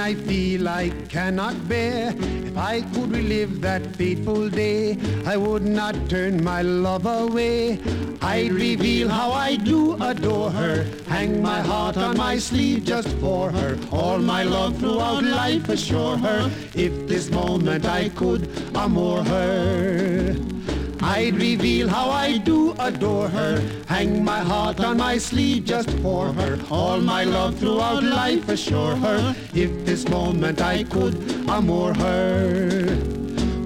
I feel I cannot bear. If I could relive that fateful day, I would not turn my love away. I'd reveal how I do adore her, hang my heart on my sleeve just for her. All my love throughout life assure her, if this moment I could amore her. I'd reveal how I do adore her, hang my heart on my sleeve just for her. All my love throughout life assure her, if this moment I could amore her.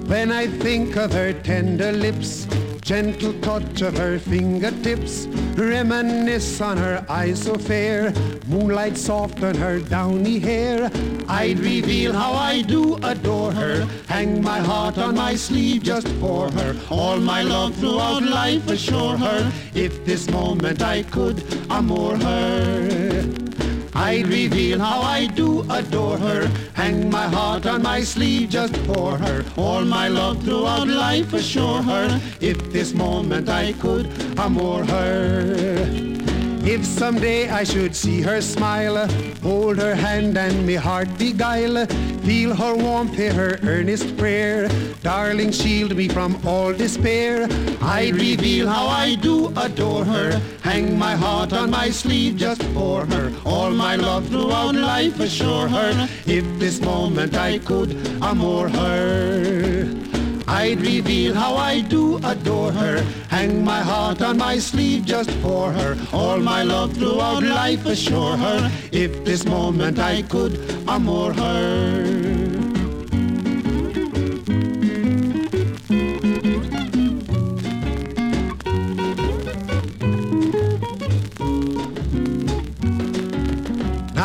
When I think of her tender lips, gentle touch of her fingertips, reminisce on her eyes so fair, moonlight soft on her downy hair. I'd reveal how I do adore her, hang my heart on my sleeve just for her. All my love throughout life assure her, if this moment I could amore her. I'd reveal how I do adore her, hang my heart on my sleeve just for her. All my love throughout life assure her, if this moment I could amore her. If someday I should see her smile, hold her hand and me heart beguile, feel her warmth, hear her earnest prayer, darling, shield me from all despair. I reveal how I do adore her, hang my heart on my sleeve just for her. All my love throughout life assure her, if this moment I could amore her. I'd reveal how I do adore her, hang my heart on my sleeve just for her. All my love throughout life assure her, if this moment I could amore her.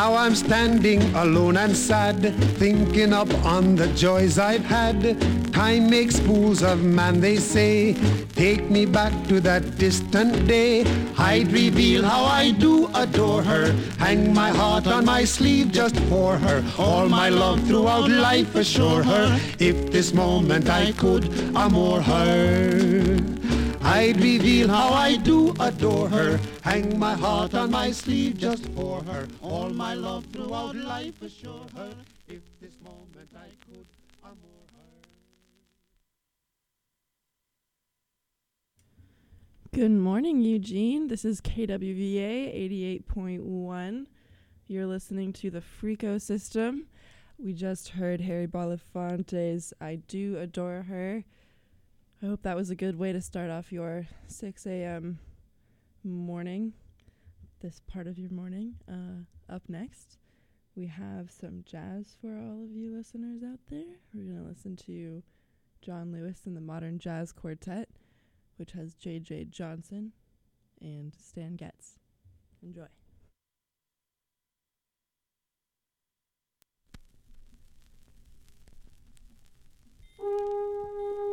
Now I'm standing alone and sad, thinking up on the joys I've had. Time makes fools of man, they say. Take me back to that distant day. I'd reveal how I do adore her. Hang my heart on my sleeve just for her. All my love throughout life assure her. If this moment I could amore her. I'd reveal how I do adore her. Hang my heart on my sleeve just for her. All my love throughout life assure her. If this moment I could amore her. Good morning, Eugene. This is KWVA 88.1. You're listening to the Freakosystem. We just heard Harry Belafonte's I Do Adore Her. I hope that was a good way to start off your 6 a.m. morning, this part of your morning. Uh, up next, we have some jazz for all of you listeners out there. We're going to listen to John Lewis and the Modern Jazz Quartet, which has J.J. Johnson and Stan Getz. Enjoy.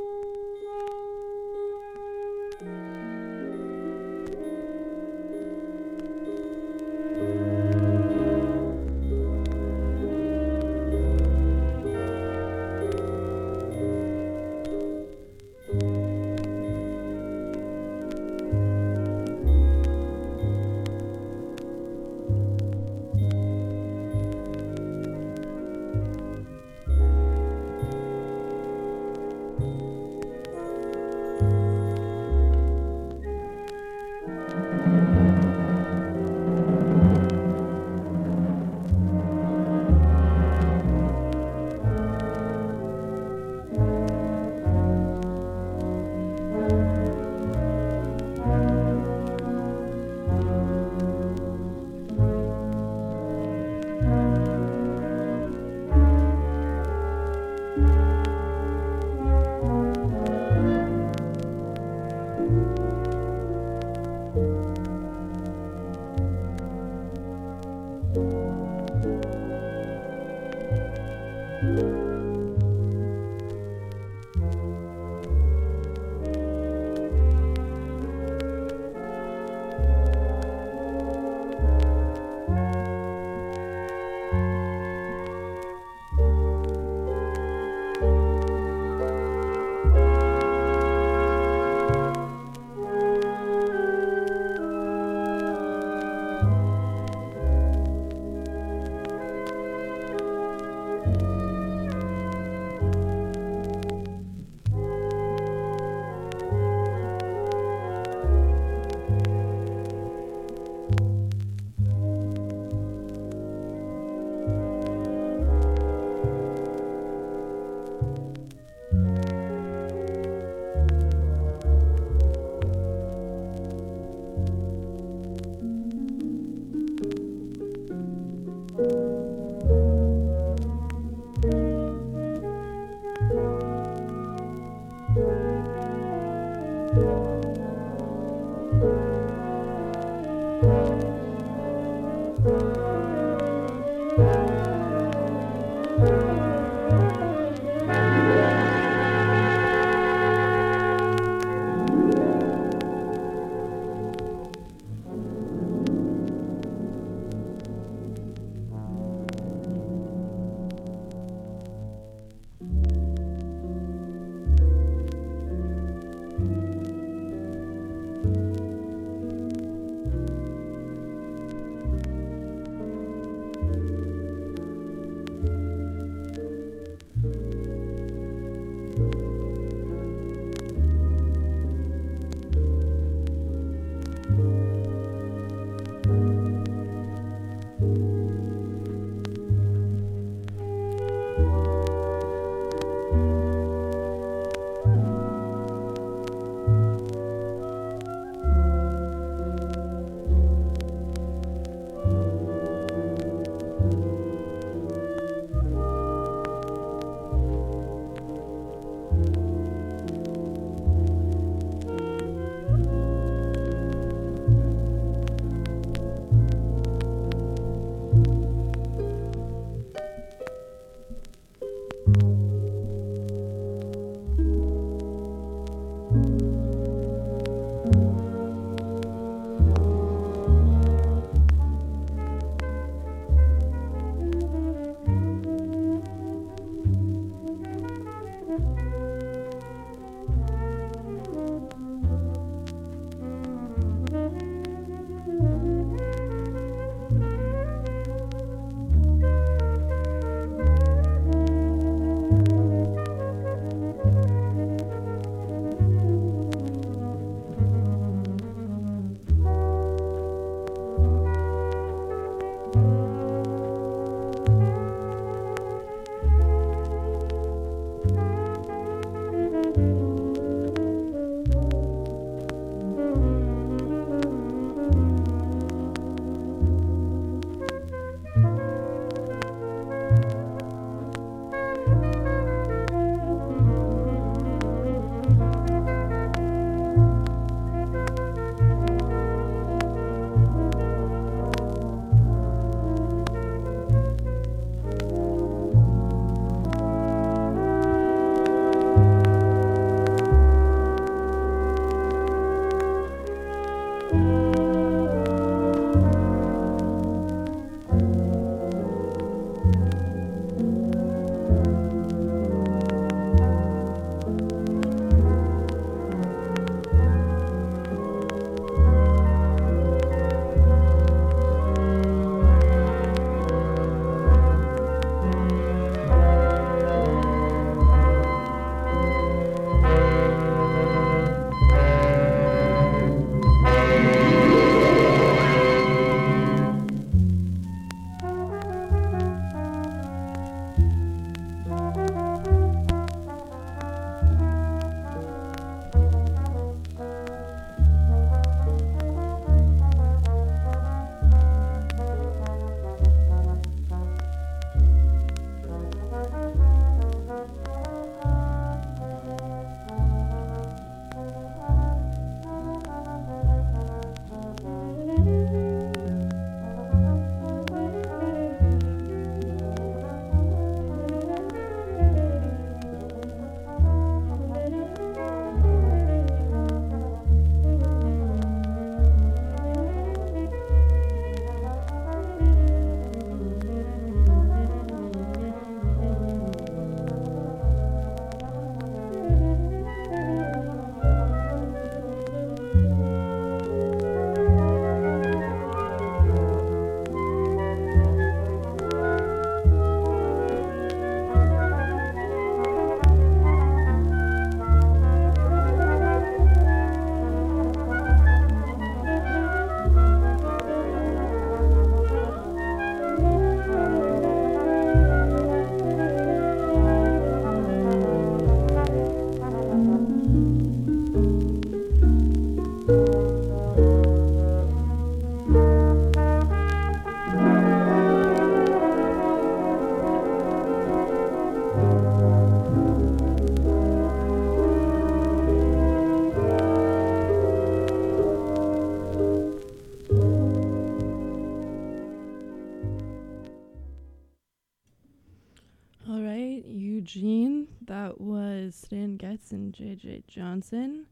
JJ Johnson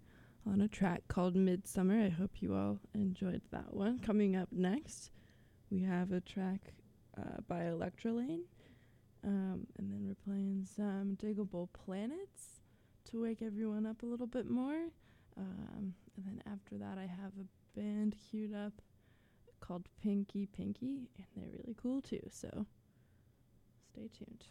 on a track called Midsummer. I hope you all enjoyed that one. Coming up next, we have a track uh, by Electrelane. Um, and then we're playing some Diggable Planets to wake everyone up a little bit more. Um, and then after that, I have a band queued up called Pinky Pinky, and they're really cool too. So stay tuned.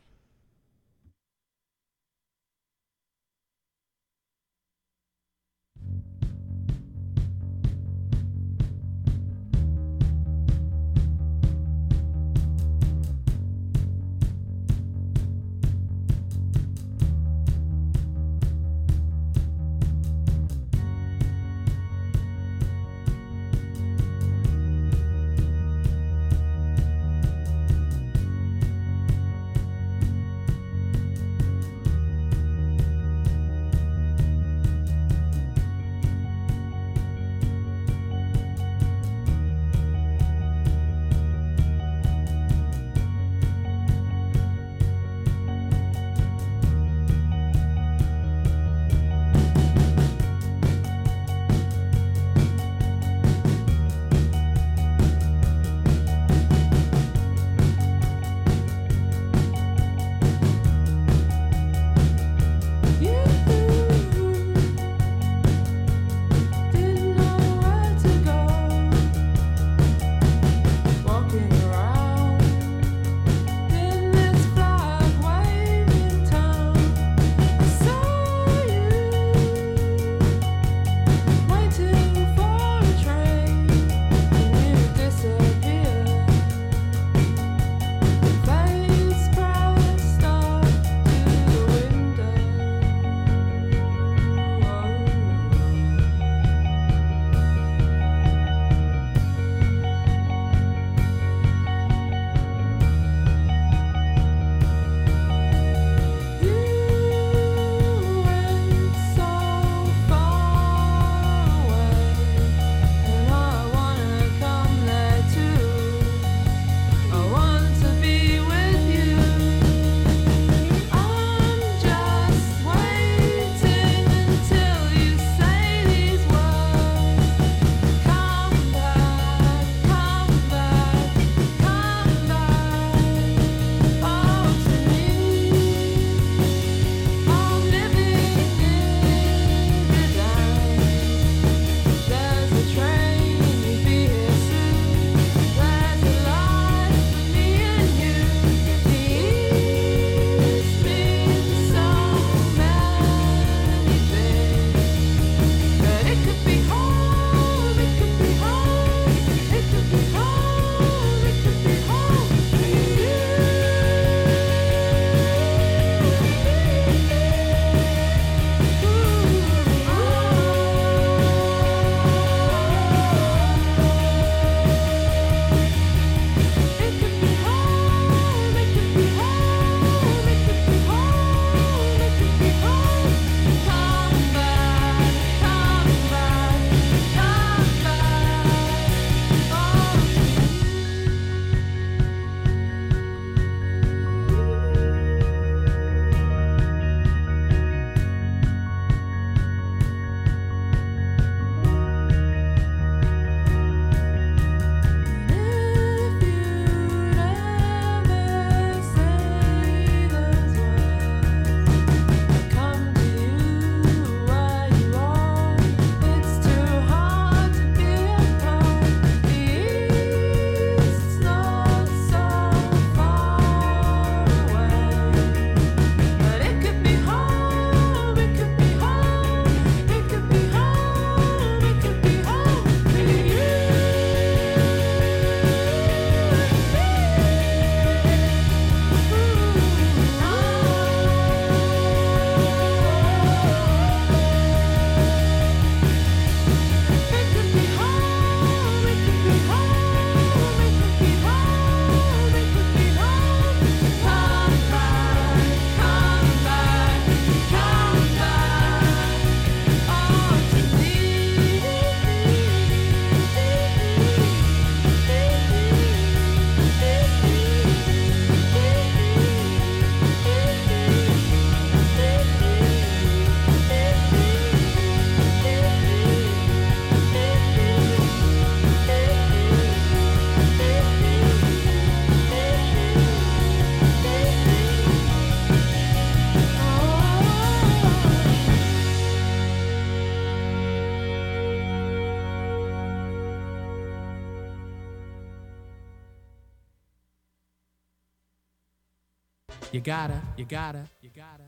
Gotta, you gotta, you gotta,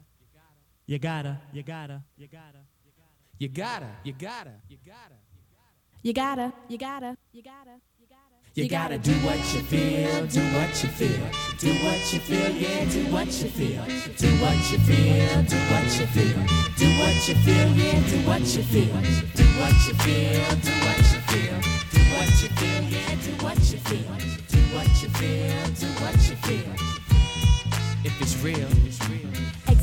you gotta, you gotta, you gotta, you gotta, you gotta, you gotta, you gotta, you gotta, you gotta. You gotta do what you feel, do what you feel, do what you feel, yeah, do what you feel, do what you feel, do what you feel, do what you feel, yeah, do what you feel, do what you feel, do what you feel, do what you feel, yeah, do what you feel, do what you feel, do what you feel. If it's real, it's real.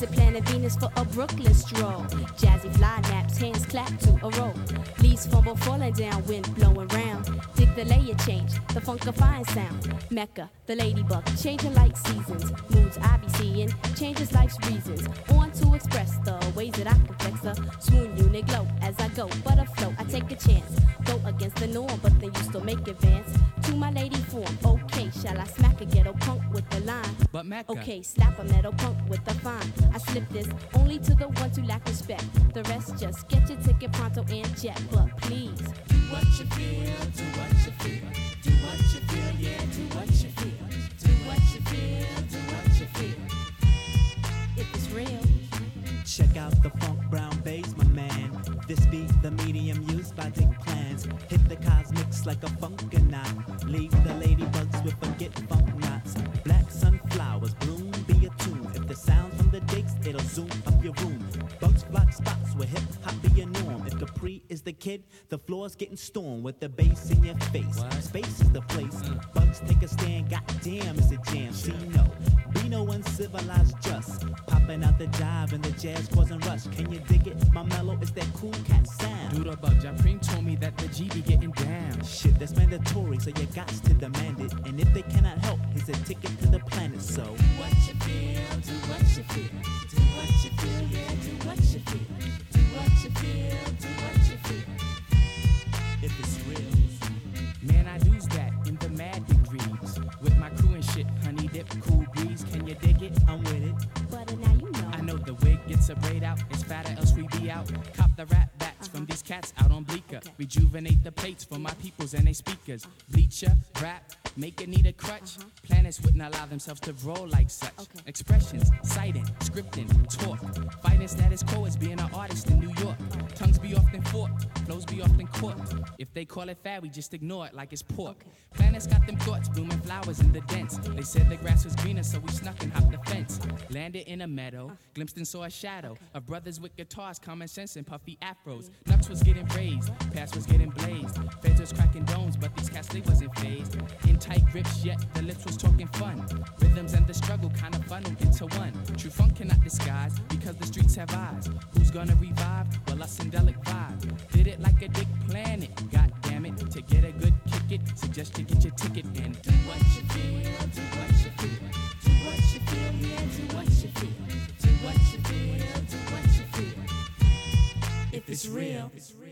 Exit planet Venus for a Brooklyn stroll. Jazzy fly naps, hands clap to a roll. Leaves fumble falling down, wind blowing round. Dig the layer change, the funkifying sound. Mecca, the ladybug, changing like seasons. Moods I be seeing, changes life's reasons. On to express the ways that I can flex the swoon unit glow as I go. But afloat, I take a chance. Go against the norm, but then you still make advance. To my lady form, okay, shall I smack a ghetto punk with the line? But Mecca. Okay, slap a metal punk with the fine. I slip this only to the ones who lack respect. The rest just get your ticket pronto and jet. But please, do what you feel, do what you feel, do what you feel, yeah, do what you feel, do what you feel, do what you feel. If it's real, check out the funk brown bass, my man. This be the medium used by Dick plans. Hit the cosmics like a funkonaut. Leave the ladybugs with a get funk zoom up your room. Bugs block spots where hip hop be a norm. If Capri is the kid, the floor's getting stormed with the bass in your face. What? Space is the place. Mm. Bugs take a stand, goddamn, it's a jam. See, no. Be no uncivilized just popping out the jive and the jazz causing rush. Can you dig it? My mellow is that cool cat sound. Doodle bug, Japreem told me that the G be getting down. Shit, that's mandatory, so you got to demand it. And if they cannot help, here's a ticket it? I'm with it. but now you know. I know the wig gets a braid out. It's fatter, else we be out. Cop the rap bats from these cats out on Bleecker. Rejuvenate the plates for my peoples and they speakers. Bleacher, rap, make it need a crutch. Uh-huh. Planets wouldn't allow themselves to roll like such. Expressions, citing, scripting, talk. Fighting status quo as being an artist in New York. Tongues be often forked, flows be often caught. If they call it fad, we just ignore it like it's pork. Planets got them thoughts, blooming flowers in the dents. They said the grass was greener, so we snuck and hopped the fence. Landed in a meadow, uh-huh. glimpsed and saw a shadow of brothers with guitars, common sense and puffy afros. Mm-hmm. Nuts was getting raised, past was getting blazed. Feds was cracking domes, but these cats they wasn't phased. In tight grips, yet the lips was talking fun. Rhythms and the struggle kind of funneled into one. True funk cannot disguise because the streets have eyes. Who's gonna revive? Well, a syndelic vibe. Did it like a dick planet. God damn it. To get a good kick it, suggest you get your ticket and do what you feel, do what you feel. Do what you feel, yeah, do it's real, it's real.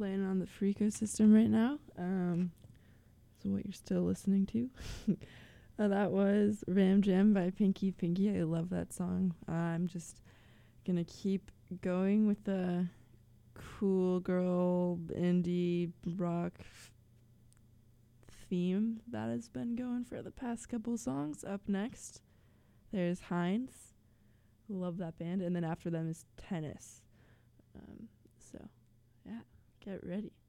Playing on the Freakosystem right now. Um, so what you're still listening to. uh, that was Ram Jam by Pinky Pinky. I love that song. Uh, I'm just gonna keep going with the cool girl indie rock theme that has been going for the past couple songs. Up next, there's Hinds. Love that band. And then after them is Tennis. Um, get ready.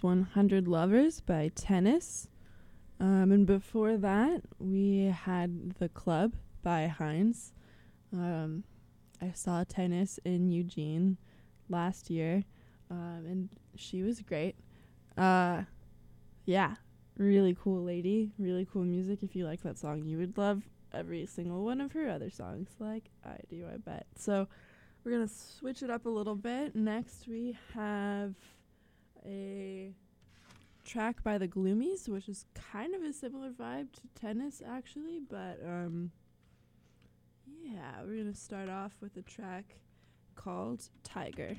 Was 100 Lovers by Tennis. Um, and before that, we had The Club by Hinds. Um, I saw Tennis in Eugene last year, um, and she was great. Uh, yeah, really cool lady, really cool music. If you like that song, you would love every single one of her other songs, like I do, I bet. So we're gonna switch it up a little bit. Next, we have a track by the Gloomies, which is kind of a similar vibe to tennis, actually. But um, yeah, we're gonna start off with a track called Tiger.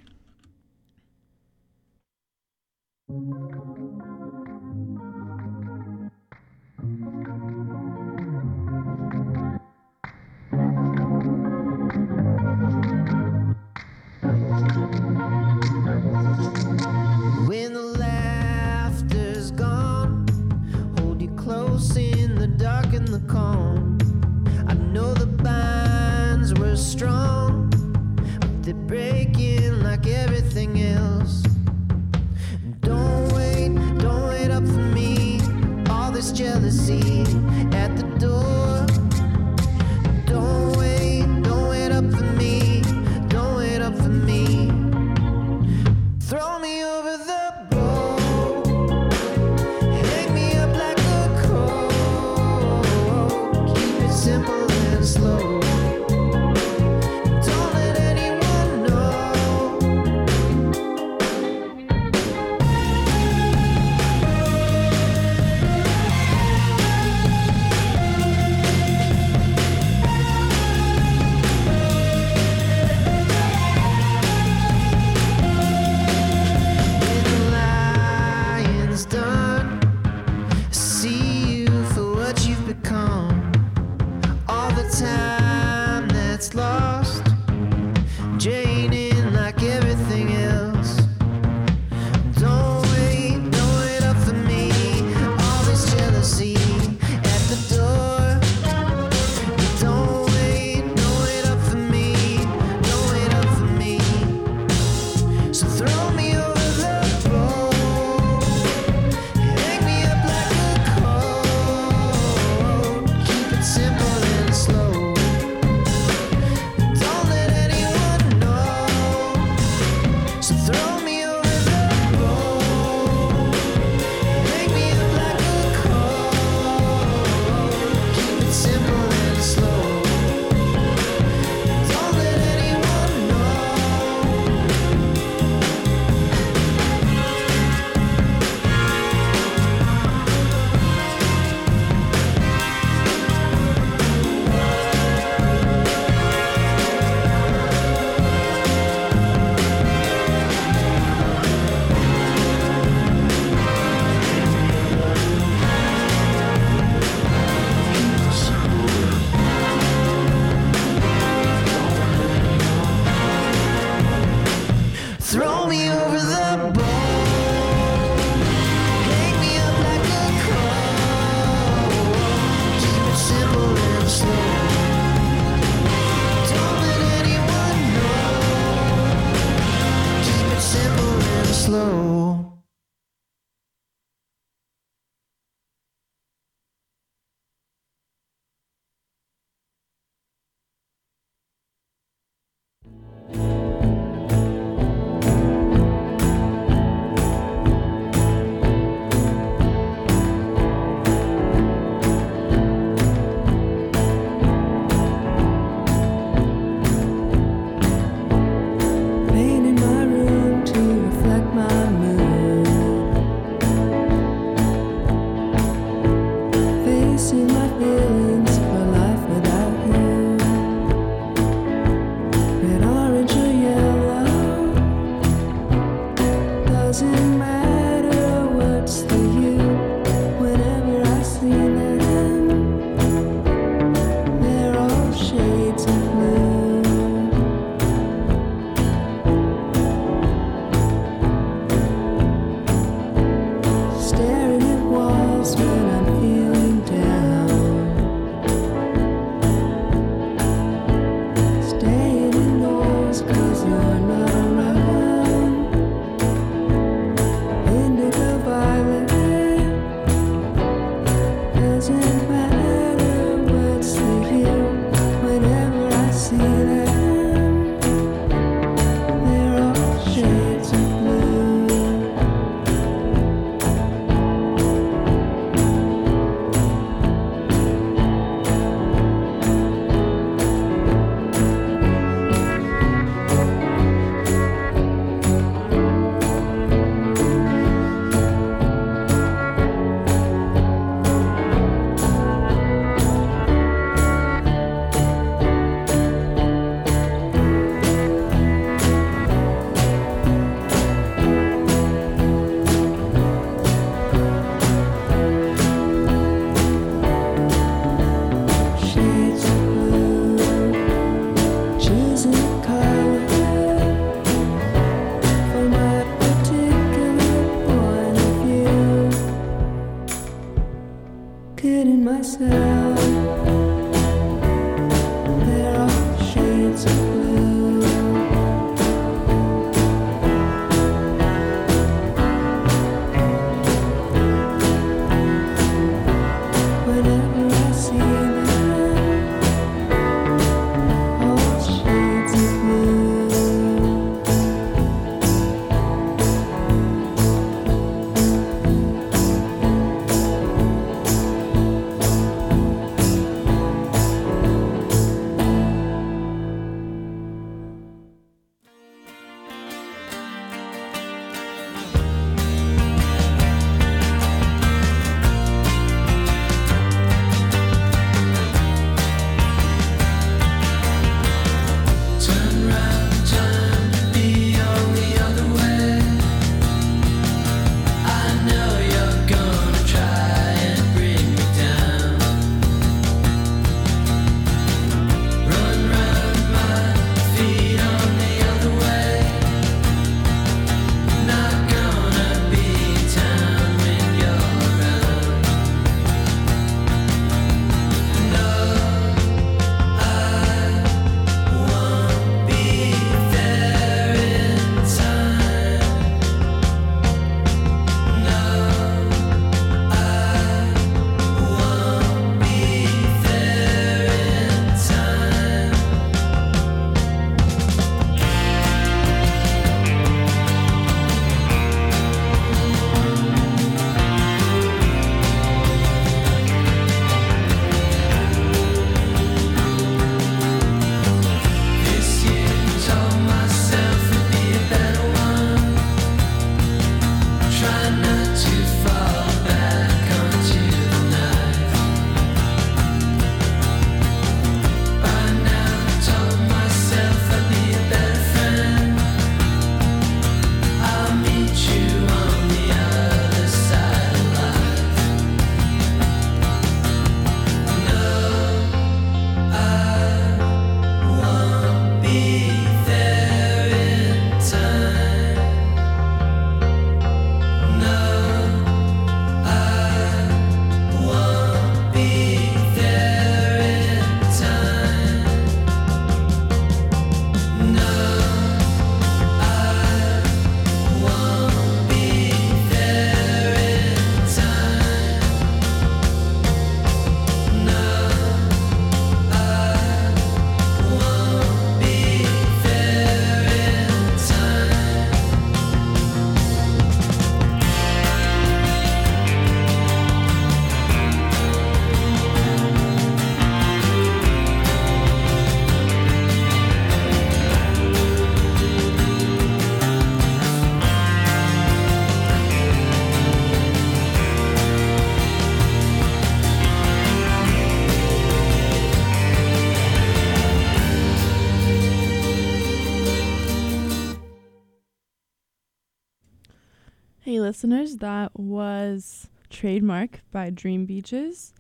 Listeners, that was Trademark by Dream Beaches.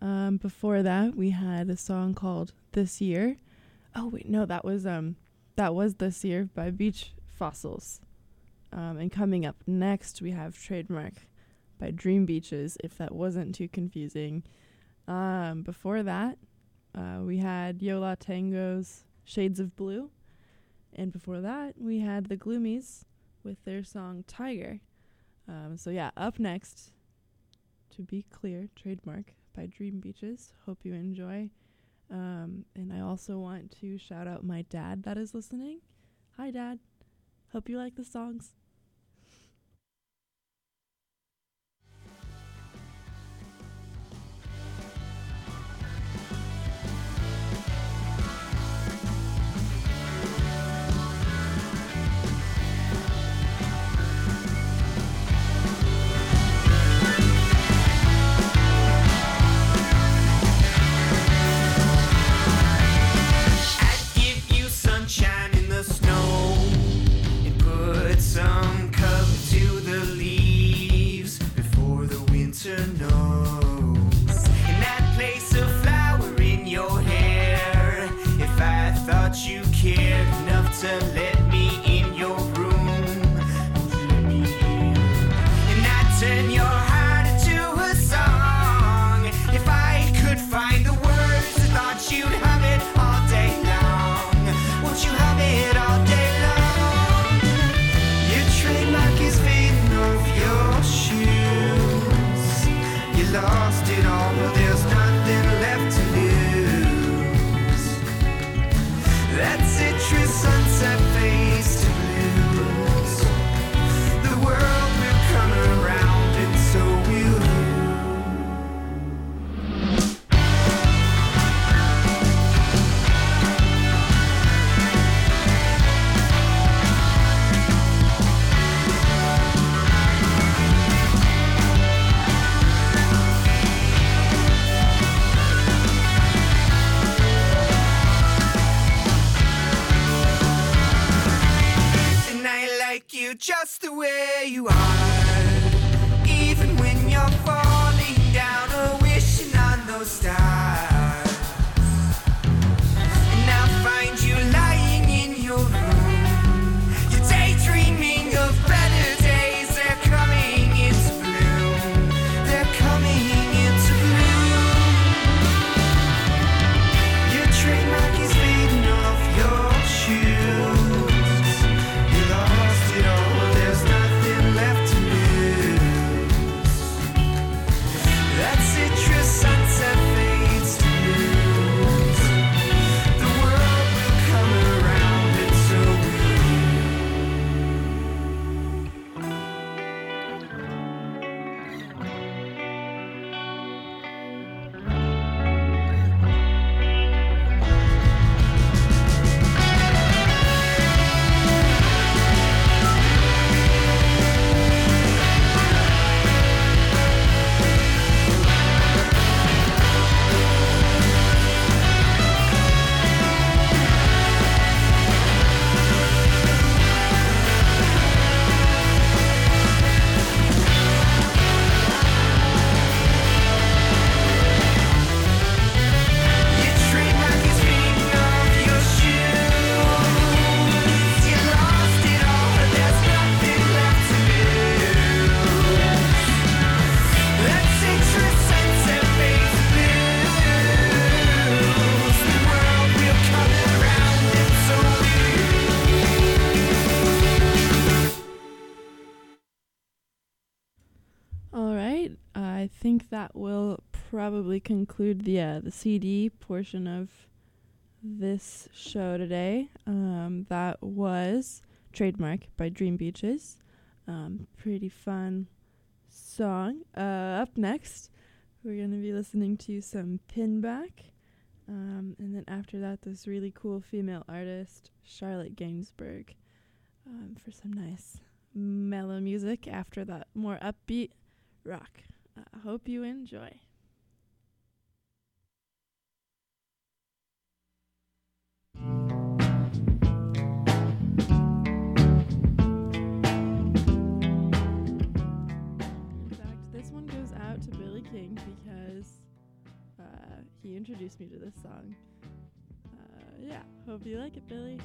Um, before that, we had a song called This Year. Oh wait, no, that was um that was This Year by Beach Fossils. Um, and coming up next, we have Trademark by Dream Beaches, if that wasn't too confusing. Um, before that, uh, we had Yo La Tengo's Shades of Blue. And before that, we had the Gloomies with their song Tiger. Um, so yeah, up next, to be clear, trademark by Dream Beaches. Hope you enjoy. Um, and I also want to shout out my dad that is listening. Hi, Dad. Hope you like the songs. to you just the way you are. Conclude the uh, the CD portion of this show today. Um, that was Trademark by Dream Beaches. Um, pretty fun song. Uh, up next, we're going to be listening to some Pinback. Um, and then after that, this really cool female artist, Charlotte Gainsbourg, um, for some nice mellow music after that more upbeat rock. I hope you enjoy. King because uh, he introduced me to this song. Uh, yeah, hope you like it, Billy.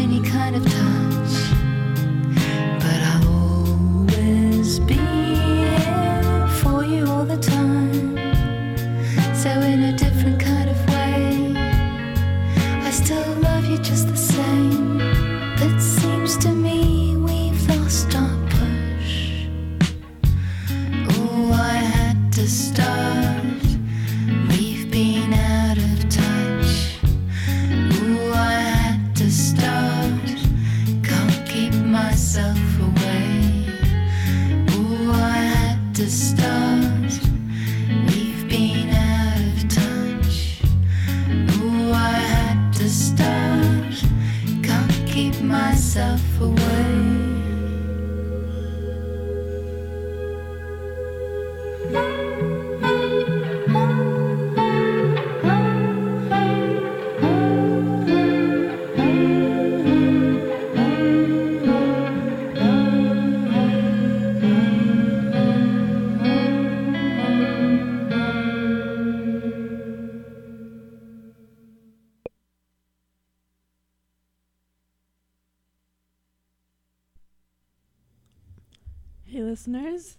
any kind of time.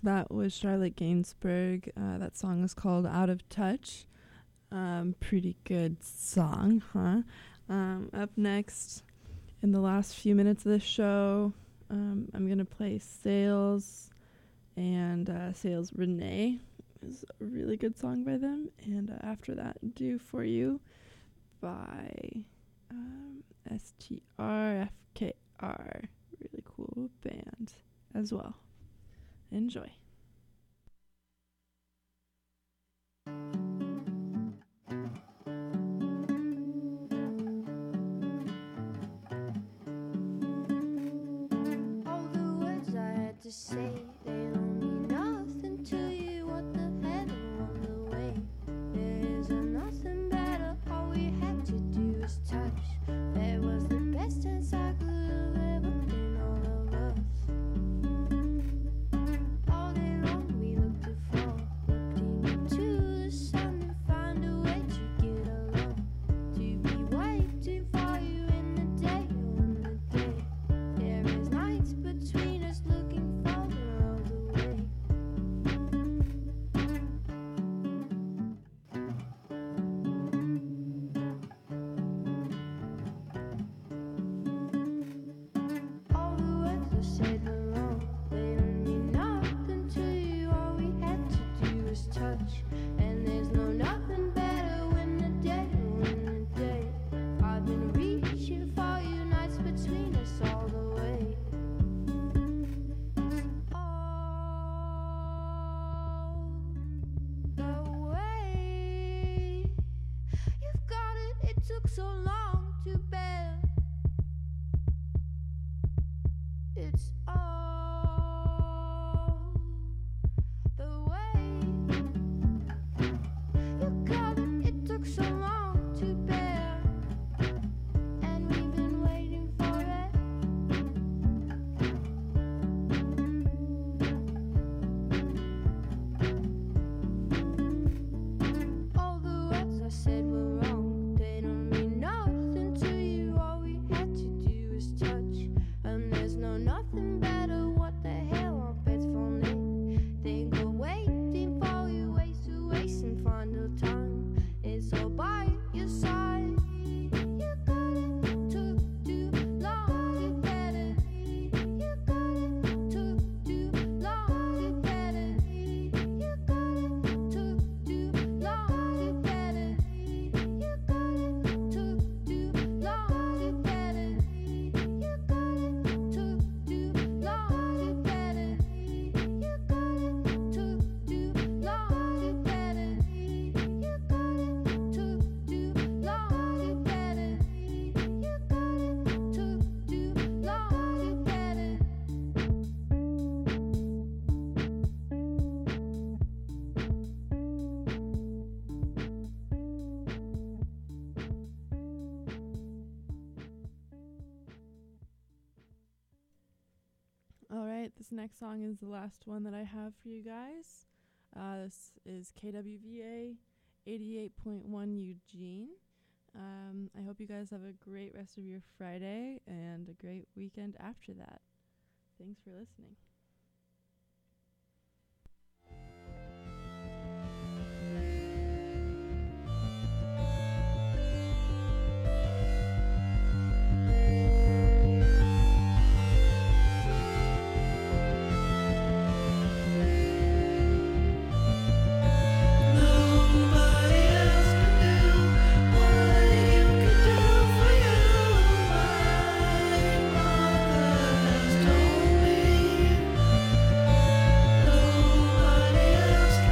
That was Charlotte Gainsbourg. Uh, that song is called Out of Touch. Um, pretty good song, huh? Um, up next, in the last few minutes of this show, um, I'm going to play Sales and uh, Sales Renee is a really good song by them. And uh, after that, Do For You by um, STRFKR. Really cool band as well. Enjoy. next song is the last one that I have for you guys. Uh, this is KWVA 88.1 Eugene. Um, I hope you guys have a great rest of your Friday and a great weekend after that. Thanks for listening.